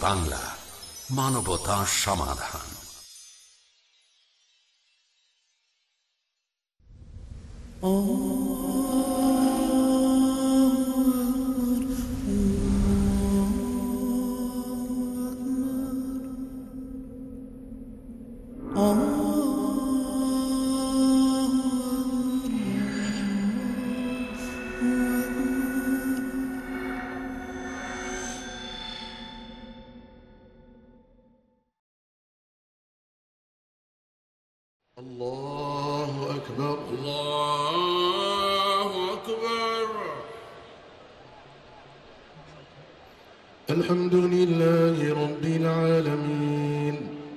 বাংলা মানবতা সমাধান।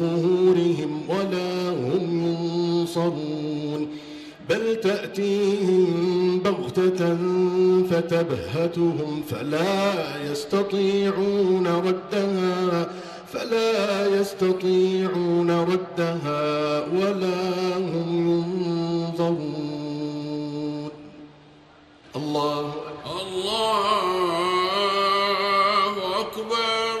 ظهورهم ولا هم ينصرون بل تأتيهم بغتة فتبهتهم فلا يستطيعون ردها فلا يستطيعون ردها ولا هم ينظرون. الله الله أكبر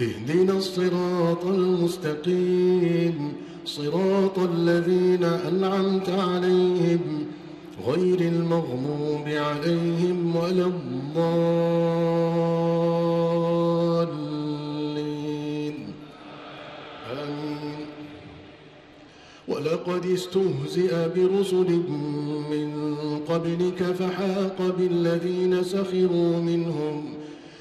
اهدنا الصراط المستقيم صراط الذين أنعمت عليهم غير المغضوب عليهم ولا الضالين. آمين. ولقد استهزئ برسل من قبلك فحاق بالذين سخروا منهم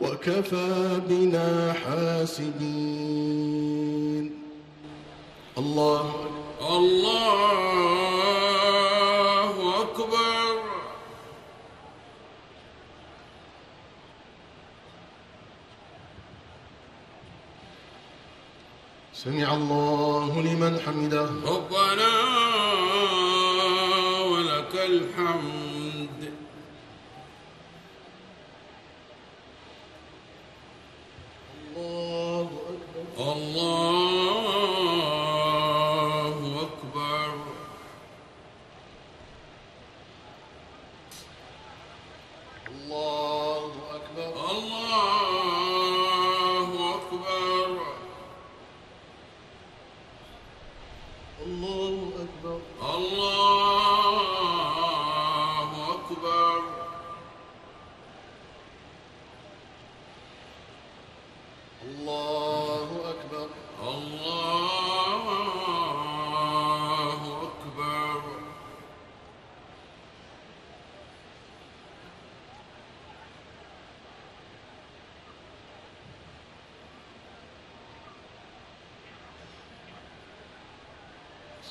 وكفى بنا حاسبين الله الله أكبر. سمع الله لمن حمده. ربنا ولك الحمد. الله أكبر. الله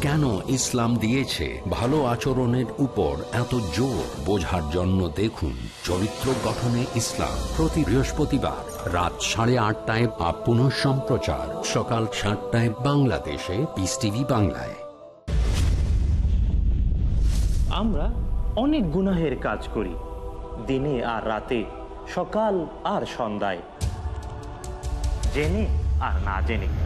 কেন ইসলাম দিয়েছে? ভালো আচরণের উপর এত জোর বোঝার জন্য দেখুন চরিত্র গঠনে ইসলাম প্রতি বৃহস্পতিবার রাত সাড়ে আটটায় বা পুনঃ সম্প্রচার। সকাল সাতটায় বাংলাদেশে পিস টিভি বাংলায়। আমরা অনেক গুনাহের কাজ করি, দিনে আর রাতে, সকাল আর সন্ধ্যায়। জেনে আর না জেনে।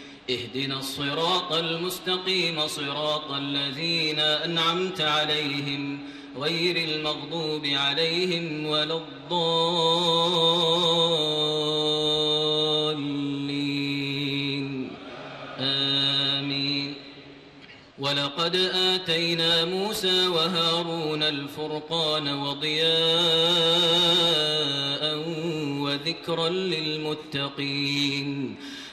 اهدنا الصراط المستقيم صراط الذين أنعمت عليهم غير المغضوب عليهم ولا الضالين. آمين. ولقد آتينا موسى وهارون الفرقان وضياء وذكرا للمتقين.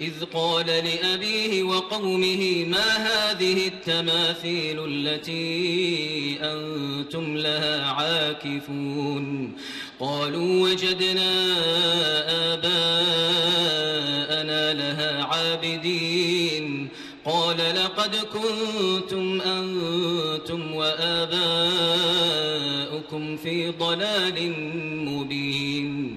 إذ قال لأبيه وقومه ما هذه التماثيل التي أنتم لها عاكفون؟ قالوا وجدنا آباءنا لها عابدين. قال لقد كنتم أنتم وآباؤكم في ضلال مبين.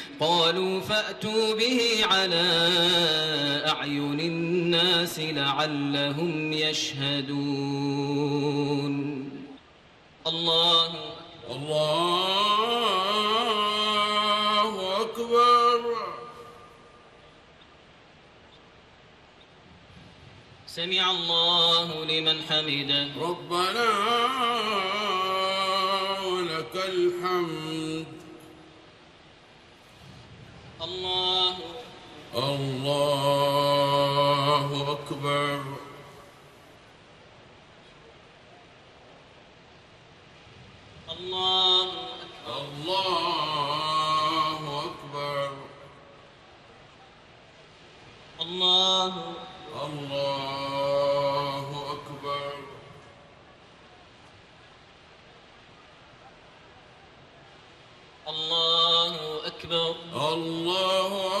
قالوا فأتوا به على أعين الناس لعلهم يشهدون. الله الله أكبر. سمع الله لمن حمده. ربنا ولك الحمد الله الله أكبر الله أكبر الله أكبر الله الله أكبر الله أكبر الله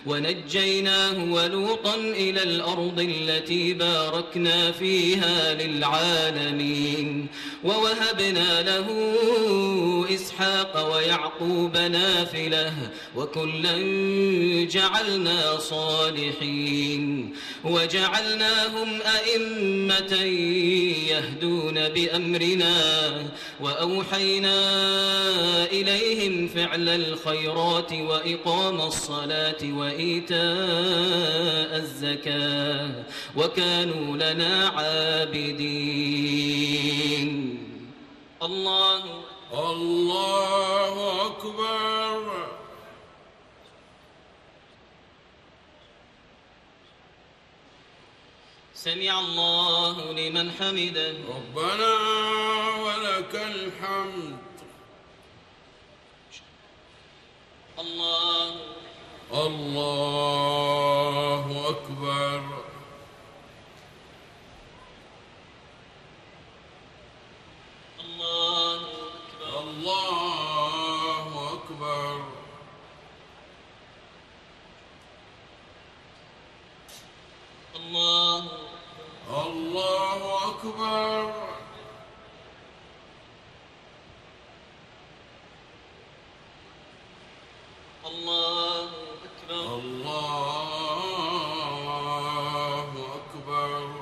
ونجيناه ولوطا إلى الأرض التي باركنا فيها للعالمين ووهبنا له إسحاق ويعقوب نافلة وكلا جعلنا صالحين وجعلناهم أئمة يهدون بأمرنا وأوحينا إليهم فعل الخيرات وإقام الصلاة وإيتاء الزكاة وكانوا لنا عابدين. الله الله أكبر. سمع الله لمن حمده. ربنا ولك الحمد. الله الله أكبر الله أكبر الله أكبر الله الله أكبر الله أكبر الله أكبر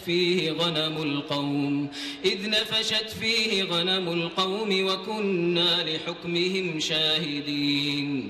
فيه غنم القوم إذ نفشت فيه غنم القوم وكنا لحكمهم شاهدين.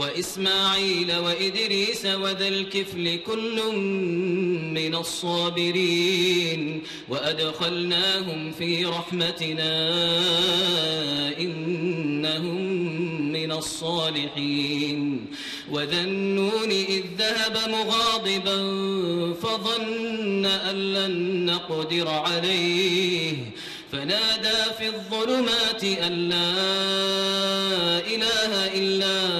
وإسماعيل وإدريس وذا الكفل كل من الصابرين وأدخلناهم في رحمتنا إنهم من الصالحين وذا النون إذ ذهب مغاضبا فظن أن لن نقدر عليه فنادى في الظلمات أن لا إله إلا أنت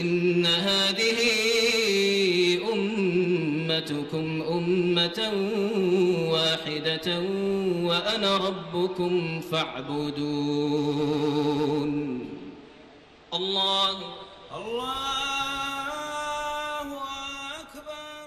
إن هذه أمتكم أمة واحدة وأنا ربكم فاعبدون. الله الله أكبر.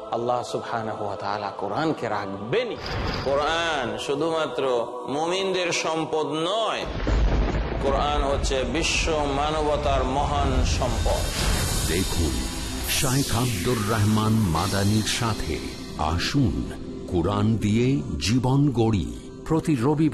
আল্লাহ তাআলা কোরআনকে কোরআন শুধুমাত্র মুমিনদের সম্পদ নয়, কোরআন হচ্ছে বিশ্ব মানবতার মহান সম্পদ। দেখুন, শাইখ আব্দুর রহমান মাদানির সাথে আসুন, কোরআন দিয়ে জীবন গড়ি প্রতি রবিবার